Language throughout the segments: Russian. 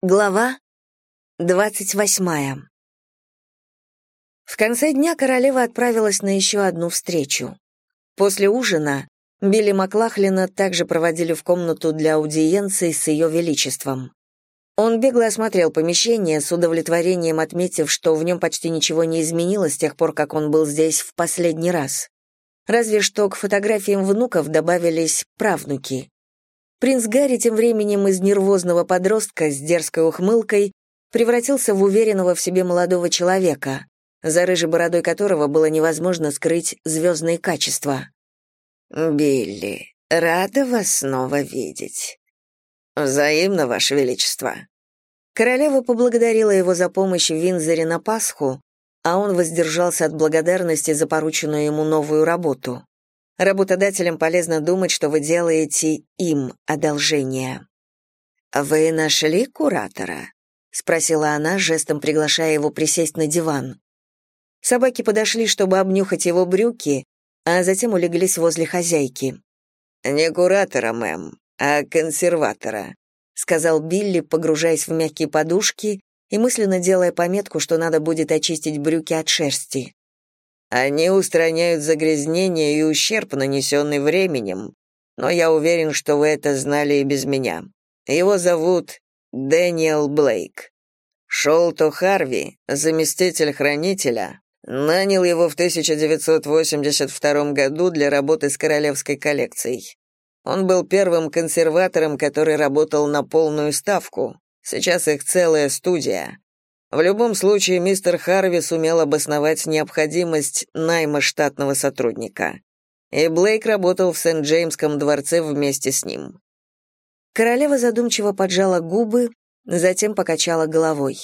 Глава двадцать восьмая. В конце дня королева отправилась на еще одну встречу. После ужина Билли Маклахлина также проводили в комнату для аудиенции с ее величеством. Он бегло осмотрел помещение, с удовлетворением отметив, что в нем почти ничего не изменилось с тех пор, как он был здесь в последний раз. Разве что к фотографиям внуков добавились правнуки. Принц Гарри тем временем из нервозного подростка с дерзкой ухмылкой превратился в уверенного в себе молодого человека, за рыжей бородой которого было невозможно скрыть звездные качества. «Билли, рада вас снова видеть». «Взаимно, Ваше Величество». Королева поблагодарила его за помощь в Винзоре на Пасху, а он воздержался от благодарности за порученную ему новую работу. Работодателям полезно думать, что вы делаете им одолжение. «Вы нашли куратора?» — спросила она, жестом приглашая его присесть на диван. Собаки подошли, чтобы обнюхать его брюки, а затем улеглись возле хозяйки. «Не куратора, мэм, а консерватора», — сказал Билли, погружаясь в мягкие подушки и мысленно делая пометку, что надо будет очистить брюки от шерсти. Они устраняют загрязнение и ущерб, нанесенный временем, но я уверен, что вы это знали и без меня. Его зовут Дэниел Блейк. Шолто Харви, заместитель хранителя, нанял его в 1982 году для работы с королевской коллекцией. Он был первым консерватором, который работал на полную ставку. Сейчас их целая студия. В любом случае, мистер Харви сумел обосновать необходимость найма штатного сотрудника. И Блейк работал в Сент-Джеймском дворце вместе с ним. Королева задумчиво поджала губы, затем покачала головой.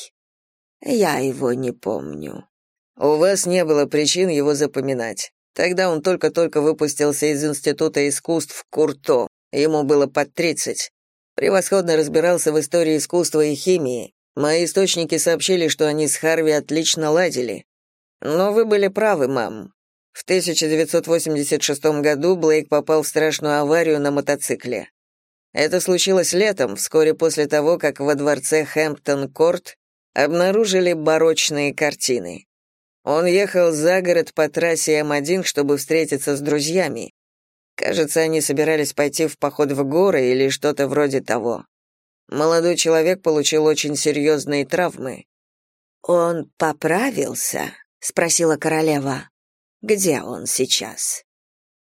«Я его не помню». «У вас не было причин его запоминать. Тогда он только-только выпустился из Института искусств Курто, ему было под тридцать. Превосходно разбирался в истории искусства и химии, Мои источники сообщили, что они с Харви отлично ладили. Но вы были правы, мам. В 1986 году Блейк попал в страшную аварию на мотоцикле. Это случилось летом, вскоре после того, как во дворце Хэмптон-Корт обнаружили барочные картины. Он ехал за город по трассе М1, чтобы встретиться с друзьями. Кажется, они собирались пойти в поход в горы или что-то вроде того. Молодой человек получил очень серьезные травмы. Он поправился? спросила королева. Где он сейчас?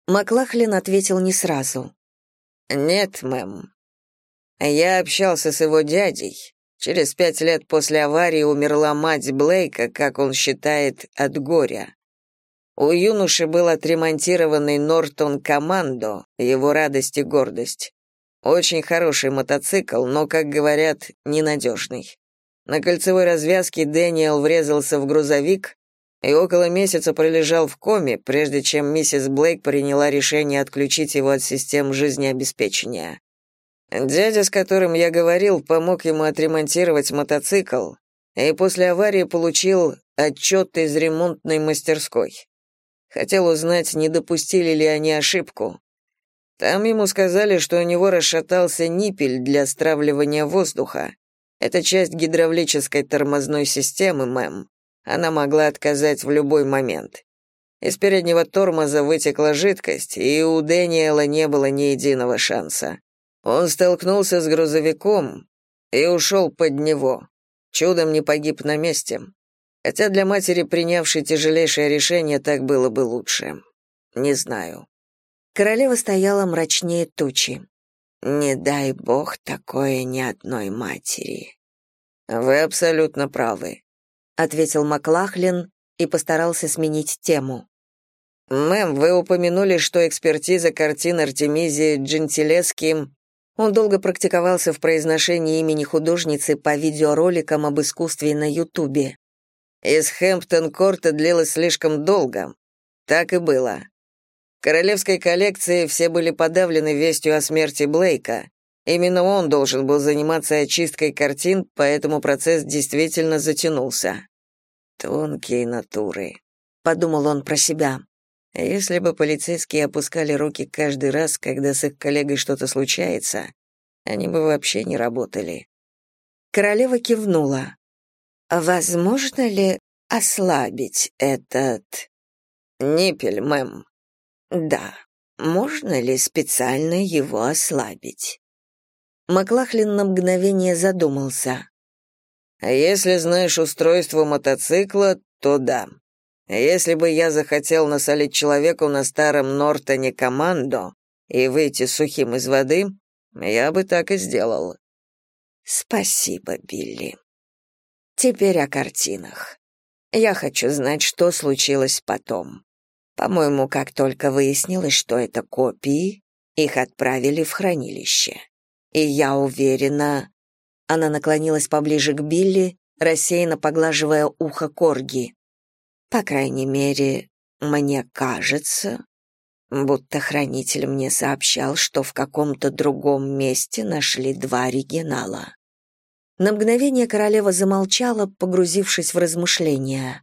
Маклахлин ответил не сразу. Нет, мэм. Я общался с его дядей. Через пять лет после аварии умерла мать Блейка, как он считает, от горя. У юноши был отремонтированный Нортон Командо, его радость и гордость. Очень хороший мотоцикл, но, как говорят, ненадежный. На кольцевой развязке Дэниел врезался в грузовик и около месяца пролежал в коме, прежде чем миссис Блейк приняла решение отключить его от систем жизнеобеспечения. Дядя, с которым я говорил, помог ему отремонтировать мотоцикл и после аварии получил отчет из ремонтной мастерской. Хотел узнать, не допустили ли они ошибку, там ему сказали, что у него расшатался ниппель для стравливания воздуха. Это часть гидравлической тормозной системы, мэм. Она могла отказать в любой момент. Из переднего тормоза вытекла жидкость, и у Дэниела не было ни единого шанса. Он столкнулся с грузовиком и ушел под него. Чудом не погиб на месте. Хотя для матери, принявшей тяжелейшее решение, так было бы лучше. Не знаю. Королева стояла мрачнее тучи. «Не дай бог такое ни одной матери». «Вы абсолютно правы», — ответил Маклахлин и постарался сменить тему. «Мэм, вы упомянули, что экспертиза картин Артемизии Джентилески...» Он долго практиковался в произношении имени художницы по видеороликам об искусстве на Ютубе. «Из Хэмптон-Корта длилось слишком долго. Так и было королевской коллекции все были подавлены вестью о смерти Блейка. Именно он должен был заниматься очисткой картин, поэтому процесс действительно затянулся. Тонкие натуры, подумал он про себя. Если бы полицейские опускали руки каждый раз, когда с их коллегой что-то случается, они бы вообще не работали. Королева кивнула. «Возможно ли ослабить этот...» «Ниппель, мэм». «Да. Можно ли специально его ослабить?» Маклахлин на мгновение задумался. «Если знаешь устройство мотоцикла, то да. Если бы я захотел насолить человеку на старом Нортоне командо и выйти сухим из воды, я бы так и сделал». «Спасибо, Билли. Теперь о картинах. Я хочу знать, что случилось потом. По-моему, как только выяснилось, что это копии, их отправили в хранилище. И я уверена...» Она наклонилась поближе к Билли, рассеянно поглаживая ухо Корги. «По крайней мере, мне кажется, будто хранитель мне сообщал, что в каком-то другом месте нашли два оригинала». На мгновение королева замолчала, погрузившись в размышления.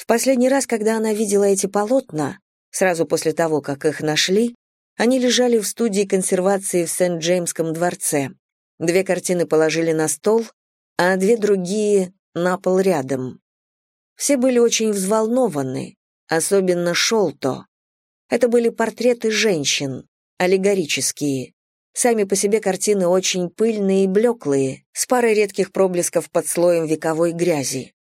В последний раз, когда она видела эти полотна, сразу после того, как их нашли, они лежали в студии консервации в Сент-Джеймском дворце. Две картины положили на стол, а две другие — на пол рядом. Все были очень взволнованы, особенно Шолто. Это были портреты женщин, аллегорические. Сами по себе картины очень пыльные и блеклые, с парой редких проблесков под слоем вековой грязи.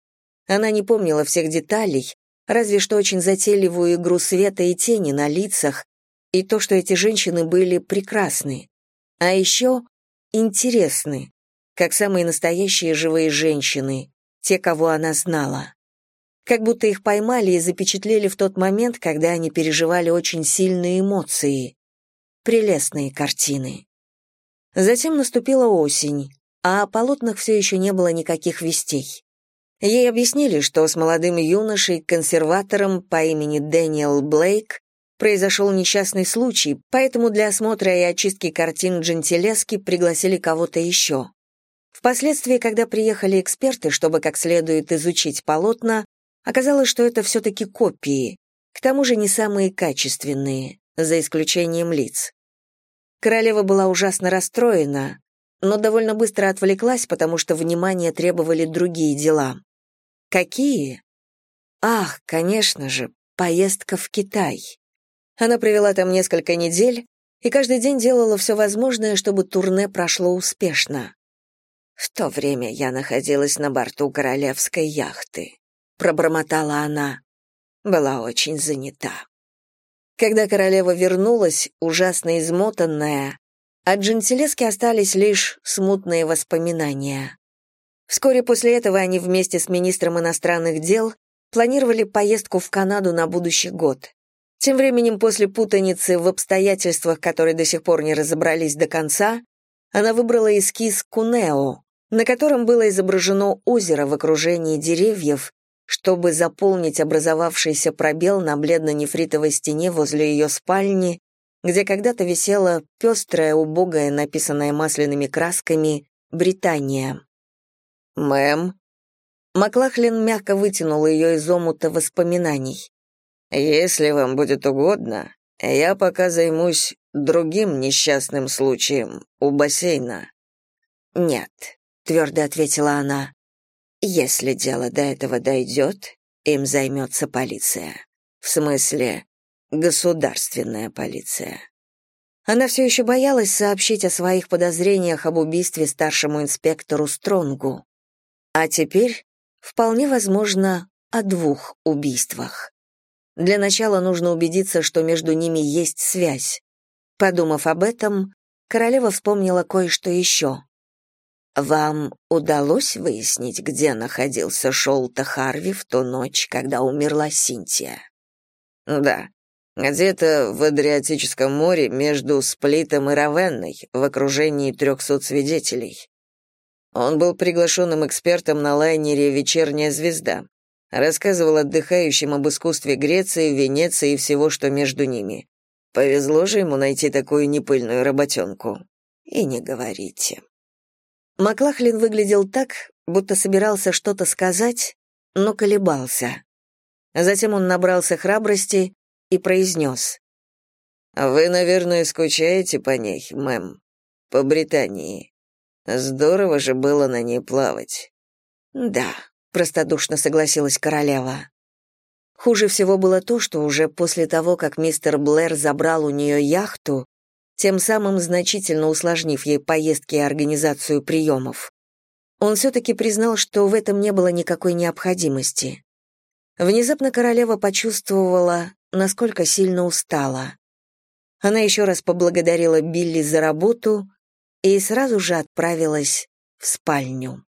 Она не помнила всех деталей, разве что очень затейливую игру света и тени на лицах, и то, что эти женщины были прекрасны, а еще интересны, как самые настоящие живые женщины, те, кого она знала. Как будто их поймали и запечатлели в тот момент, когда они переживали очень сильные эмоции. Прелестные картины. Затем наступила осень, а о полотнах все еще не было никаких вестей. Ей объяснили, что с молодым юношей-консерватором по имени Дэниел Блейк Произошел несчастный случай, поэтому для осмотра и очистки картин Джентилески пригласили кого-то еще. Впоследствии, когда приехали эксперты, чтобы как следует изучить полотна, оказалось, что это все-таки копии, к тому же не самые качественные, за исключением лиц. Королева была ужасно расстроена, но довольно быстро отвлеклась, потому что внимание требовали другие дела. Какие? Ах, конечно же, поездка в Китай. Она провела там несколько недель и каждый день делала все возможное, чтобы турне прошло успешно. В то время я находилась на борту королевской яхты, пробормотала она. Была очень занята. Когда королева вернулась, ужасно измотанная, от Джентилески остались лишь смутные воспоминания. Вскоре после этого они вместе с министром иностранных дел планировали поездку в Канаду на будущий год. Тем временем, после путаницы в обстоятельствах, которые до сих пор не разобрались до конца, она выбрала эскиз Кунео, на котором было изображено озеро в окружении деревьев, чтобы заполнить образовавшийся пробел на бледно-нефритовой стене возле ее спальни, где когда-то висела пестрая, убогая, написанная масляными красками «Британия». «Мэм». Маклахлин мягко вытянул ее из омута воспоминаний. Если вам будет угодно, я пока займусь другим несчастным случаем у бассейна. Нет, твердо ответила она. Если дело до этого дойдет, им займется полиция. В смысле, государственная полиция. Она все еще боялась сообщить о своих подозрениях об убийстве старшему инспектору Стронгу. А теперь, вполне возможно, о двух убийствах. Для начала нужно убедиться, что между ними есть связь. Подумав об этом, королева вспомнила кое-что еще. «Вам удалось выяснить, где находился Шолта Харви в ту ночь, когда умерла Синтия?» «Да, где-то в Адриатическом море между Сплитом и Равенной, в окружении трехсот свидетелей. Он был приглашенным экспертом на лайнере «Вечерняя звезда», Рассказывал отдыхающим об искусстве Греции, Венеции и всего, что между ними. Повезло же ему найти такую непыльную работенку. И не говорите. Маклахлин выглядел так, будто собирался что-то сказать, но колебался. Затем он набрался храбрости и произнес. «Вы, наверное, скучаете по ней, мэм, по Британии. Здорово же было на ней плавать. Да, простодушно согласилась королева. Хуже всего было то, что уже после того, как мистер Блэр забрал у нее яхту, тем самым значительно усложнив ей поездки и организацию приемов, он все-таки признал, что в этом не было никакой необходимости. Внезапно королева почувствовала, насколько сильно устала. Она еще раз поблагодарила Билли за работу и сразу же отправилась в спальню.